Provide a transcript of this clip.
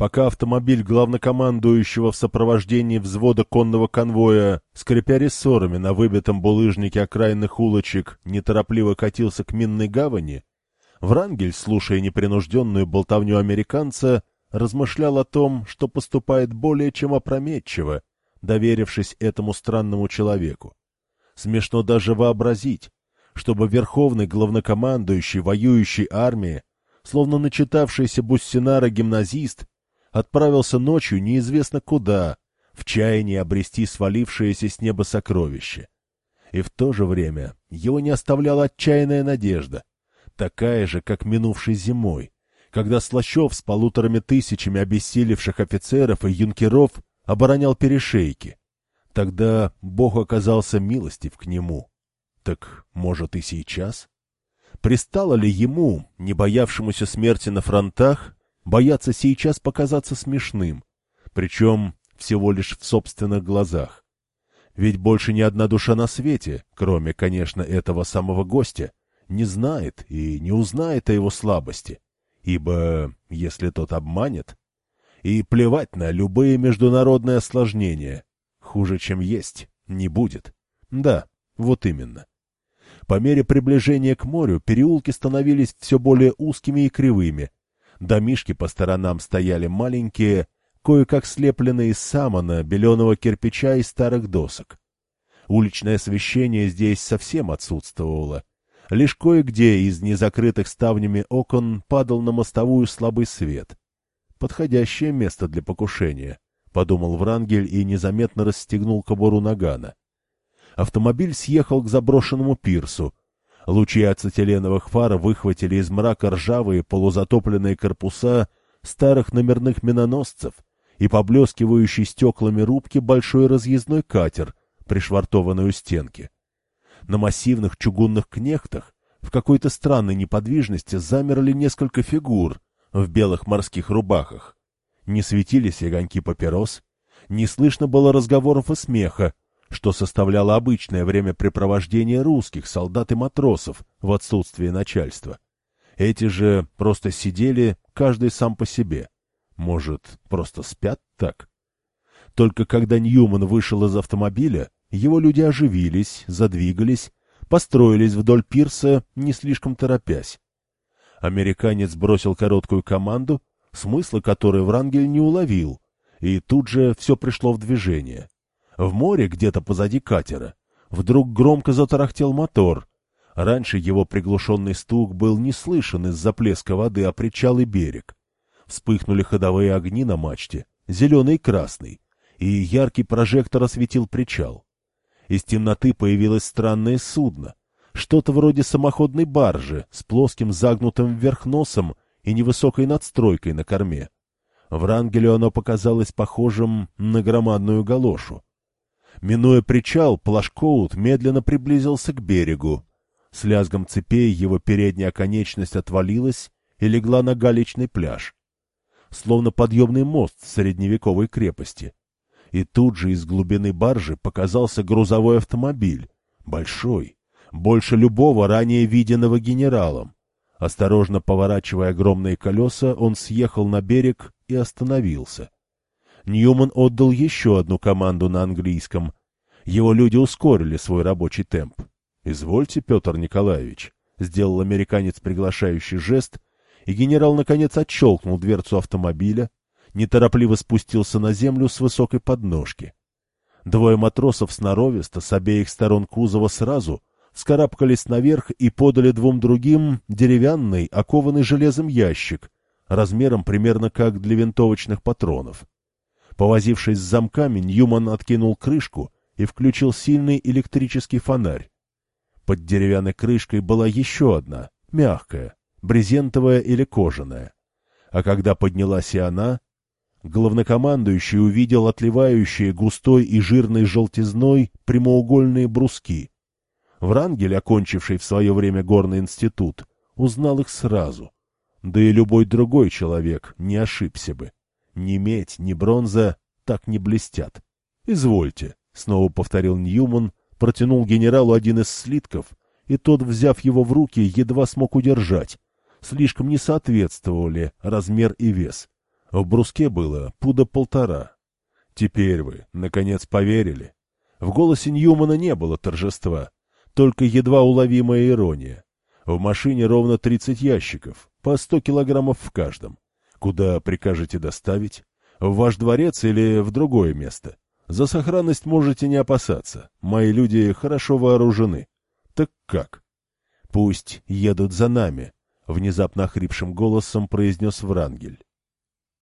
пока автомобиль главнокомандующего в сопровождении взвода конного конвоя, скрипя рессорами на выбитом булыжнике окраинных улочек, неторопливо катился к минной гавани, Врангель, слушая непринужденную болтовню американца, размышлял о том, что поступает более чем опрометчиво, доверившись этому странному человеку. Смешно даже вообразить, чтобы верховный главнокомандующий воюющей армии, словно начитавшийся Буссинара-гимназист, отправился ночью неизвестно куда, в чаянии обрести свалившееся с неба сокровище. И в то же время его не оставляла отчаянная надежда, такая же, как минувшей зимой, когда Слащев с полуторами тысячами обессилевших офицеров и юнкеров оборонял перешейки. Тогда Бог оказался милостив к нему. Так, может, и сейчас? Пристало ли ему, не боявшемуся смерти на фронтах, бояться сейчас показаться смешным, причем всего лишь в собственных глазах? Ведь больше ни одна душа на свете, кроме, конечно, этого самого гостя, не знает и не узнает о его слабости, ибо, если тот обманет, и плевать на любые международные осложнения, хуже, чем есть, не будет. Да, вот именно. По мере приближения к морю переулки становились все более узкими и кривыми. Домишки по сторонам стояли маленькие, кое-как слепленные из самана, беленого кирпича и старых досок. Уличное освещение здесь совсем отсутствовало, Лишь кое-где из незакрытых ставнями окон падал на мостовую слабый свет. Подходящее место для покушения, — подумал Врангель и незаметно расстегнул кобуру нагана. Автомобиль съехал к заброшенному пирсу. Лучи ацетиленовых фар выхватили из мрака ржавые полузатопленные корпуса старых номерных миноносцев и поблескивающий стеклами рубки большой разъездной катер, пришвартованный у стенки. На массивных чугунных кнехтах в какой-то странной неподвижности замерли несколько фигур в белых морских рубахах. Не светились огоньки папирос, не слышно было разговоров и смеха, что составляло обычное времяпрепровождение русских солдат и матросов в отсутствие начальства. Эти же просто сидели, каждый сам по себе. Может, просто спят так? Только когда Ньюман вышел из автомобиля, его люди оживились, задвигались, построились вдоль пирса, не слишком торопясь. Американец бросил короткую команду, смысла которой Врангель не уловил, и тут же все пришло в движение. В море, где-то позади катера, вдруг громко затарахтел мотор. Раньше его приглушенный стук был не слышен из-за плеска воды о причал и берег. Вспыхнули ходовые огни на мачте, зеленый и красный, и яркий прожектор осветил причал. Из темноты появилось странное судно. Что-то вроде самоходной баржи с плоским загнутым вверх носом и невысокой надстройкой на корме. Врангелю оно показалось похожим на громадную галошу. Минуя причал, Плашкоут медленно приблизился к берегу. С лязгом цепей его передняя конечность отвалилась и легла на галечный пляж. Словно подъемный мост средневековой крепости и тут же из глубины баржи показался грузовой автомобиль, большой, больше любого ранее виденного генералом. Осторожно поворачивая огромные колеса, он съехал на берег и остановился. Ньюман отдал еще одну команду на английском. Его люди ускорили свой рабочий темп. «Извольте, Петр Николаевич», — сделал американец приглашающий жест, и генерал, наконец, отщелкнул дверцу автомобиля, неторопливо спустился на землю с высокой подножки. Двое матросов сноровисто с обеих сторон кузова сразу вскарабкались наверх и подали двум другим деревянный, окованный железом ящик, размером примерно как для винтовочных патронов. Повозившись с замками, Ньюман откинул крышку и включил сильный электрический фонарь. Под деревянной крышкой была еще одна, мягкая, брезентовая или кожаная. А когда поднялась и она, Главнокомандующий увидел отливающие густой и жирной желтизной прямоугольные бруски. Врангель, окончивший в свое время горный институт, узнал их сразу. Да и любой другой человек не ошибся бы. Ни медь, ни бронза так не блестят. «Извольте», — снова повторил Ньюман, протянул генералу один из слитков, и тот, взяв его в руки, едва смог удержать. Слишком не соответствовали размер и вес. В бруске было пуда полтора. Теперь вы, наконец, поверили. В голосе Ньюмана не было торжества, только едва уловимая ирония. В машине ровно тридцать ящиков, по сто килограммов в каждом. Куда прикажете доставить? В ваш дворец или в другое место? За сохранность можете не опасаться. Мои люди хорошо вооружены. Так как? Пусть едут за нами, — внезапно охрипшим голосом произнес Врангель.